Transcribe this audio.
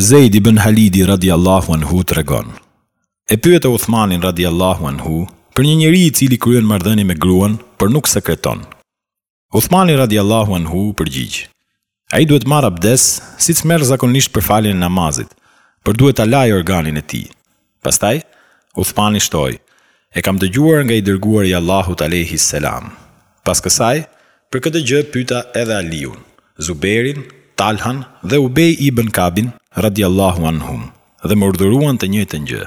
Zejd ibn Halidi radijallahu anhu tregon, E pyeta Uthmanin radijallahu anhu për një njeri i cili kryen marrëdhënie me gruan, por nuk sekreton. Uthmani radijallahu anhu u përgjigj, Ai duhet të marrë abdes, siç merr zakonisht për faljen e namazit, por duhet ta lajë organin e tij. Pastaj, Uthmani shtoi, E kam dëgjuar nga i Dërguari i Allahut alejhi selam. Pas kësaj, për këtë gjë pyeta edhe Aliun, Zubejrin, Talhan dhe Ubej ibn Kabin, radijallahu anhum, dhe më urdhëruan të njëjtën gjë.